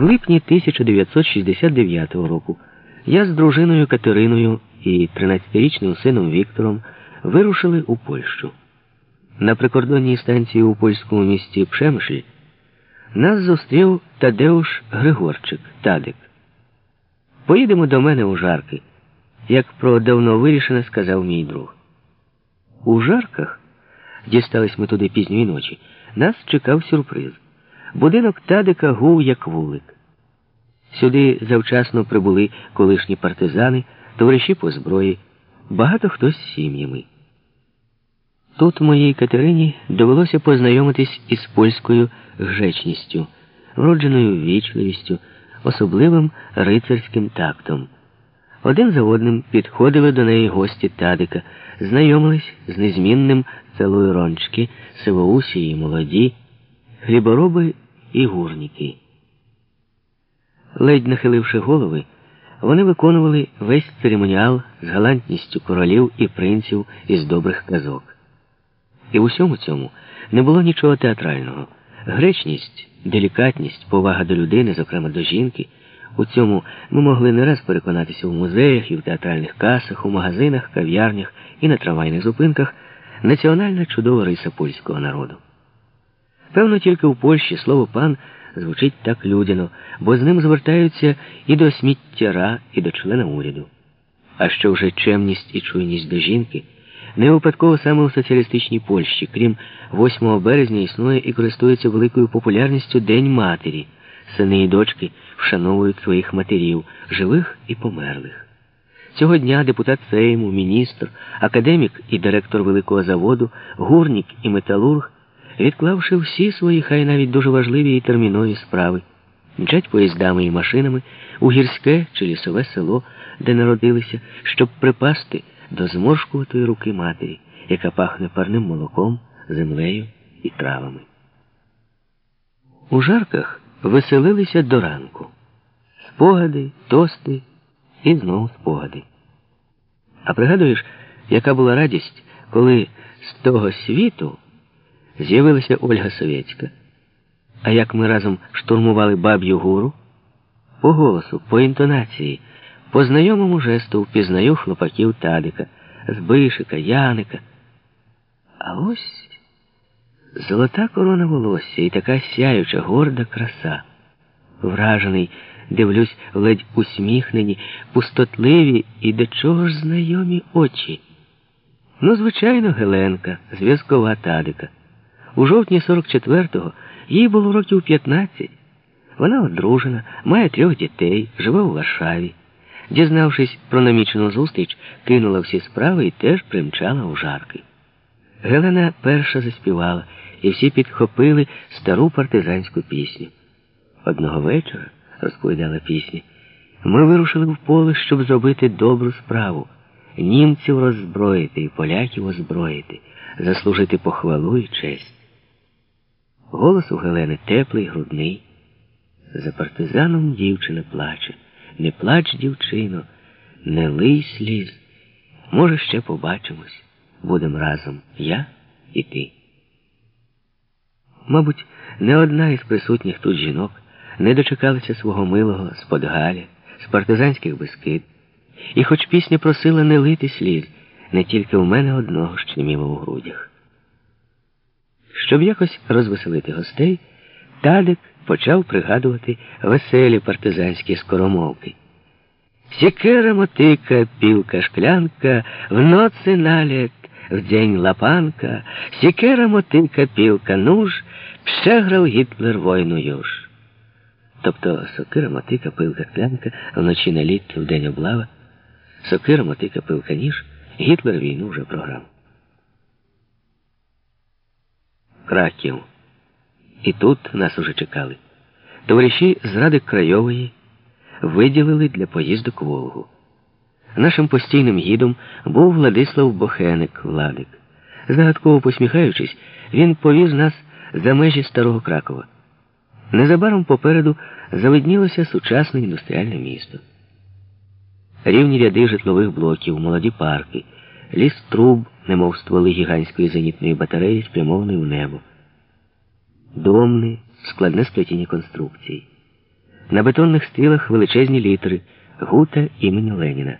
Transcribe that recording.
В липні 1969 року я з дружиною Катериною і 13-річним сином Віктором вирушили у Польщу. На прикордонній станції у польському місті Пшемшлі нас зустрів Тадеуш Григорчик, Тадик. Поїдемо до мене у жарки, як про давно вирішене сказав мій друг. У жарках, дістались ми туди пізньої ночі, нас чекав сюрприз. Будинок Тадика гув, як вулик. Сюди завчасно прибули колишні партизани, товариші по зброї, багато хто з сім'ями. Тут моїй Катерині довелося познайомитись із польською гречністю, вродженою вічливістю, особливим рицарським тактом. Один за одним підходили до неї гості Тадика, знайомились з незмінним целою рончки, сивоусі і молоді, хлібороби і гурніки. Ледь нахиливши голови, вони виконували весь церемоніал з галантністю королів і принців із добрих казок. І в усьому цьому не було нічого театрального. Гречність, делікатність, повага до людини, зокрема до жінки. У цьому ми могли не раз переконатися в музеях і в театральних касах, у магазинах, кав'ярнях і на трамвайних зупинках національна чудова риса польського народу. Певно, тільки в Польщі слово пан звучить так людяно, бо з ним звертаються і до сміттяра, і до члена уряду. А що вже чемність і чуйність до жінки. Не випадково саме у соціалістичній Польщі, крім 8 березня, існує і користується великою популярністю День Матері. Сини і дочки вшановують своїх матерів, живих і померлих. Цього дня депутат Сейму, міністр, академік і директор великого заводу, гурнік і металург, відклавши всі свої, хай навіть дуже важливі і термінові справи, мчать поїздами і машинами у гірське чи лісове село, де народилися, щоб припасти до зморшкуватої руки матері, яка пахне парним молоком, землею і травами. У жарках веселилися до ранку. Спогади, тости і знову спогади. А пригадуєш, яка була радість, коли з того світу з'явилася Ольга Совєцька, а як ми разом штурмували баб'ю гуру? По голосу, по інтонації. По знайомому жесту впізнаю хлопаків Тадика, Збишика, Яника. А ось золота корона волосся і така сяюча, горда краса. Вражений, дивлюсь, ледь усміхнені, пустотливі і до чого ж знайомі очі. Ну, звичайно, Геленка, зв'язкова Тадика. У жовтні 44-го їй було років 15. Вона одружена, має трьох дітей, живе у Варшаві дізнавшись про намічену зустріч, кинула всі справи і теж примчала у жарки. Гелена перша заспівала, і всі підхопили стару партизанську пісню. Одного вечора, розповідала пісня, ми вирушили в поле, щоб зробити добру справу, німців роззброїти і поляків озброїти, заслужити похвалу і честь. Голос у Гелени теплий, грудний. За партизаном дівчина плаче. Не плач, дівчино, не лий сліз. Може, ще побачимось. Будем разом я і ти. Мабуть, не одна із присутніх тут жінок не дочекалася свого милого з Подгаля, з партизанських безкид. І хоч пісня просила не лити сліз, не тільки у мене одного щеміло у грудях. Щоб якось розвеселити гостей, Тадик почав пригадувати веселі партизанські скоромовки. Сікера мотика, пілка шклянка, в ноці наліт, в день лапанка, сікера мотика, пілка нуж, грав Гітлер войну юж. Тобто сокира мотика, пилка шклянка, вночі наліт, в день облава, сокира мотика, пилка ніж, Гітлер війну вже програв. Краків. І тут нас уже чекали. Товариші з Ради Крайової виділили для поїздок Волгу. Нашим постійним гідом був Владислав Бохеник, Владик. Загадково посміхаючись, він повіз нас за межі старого Кракова. Незабаром попереду завиднілося сучасне індустріальне місто. Рівні ряди житлових блоків, молоді парки, ліс труб, немов стволи гігантської зенітної батареї, спрямований в небо домни, складне сплетіння конструкцій. На бетонних стрілах величезні літери Гута імені Леніна.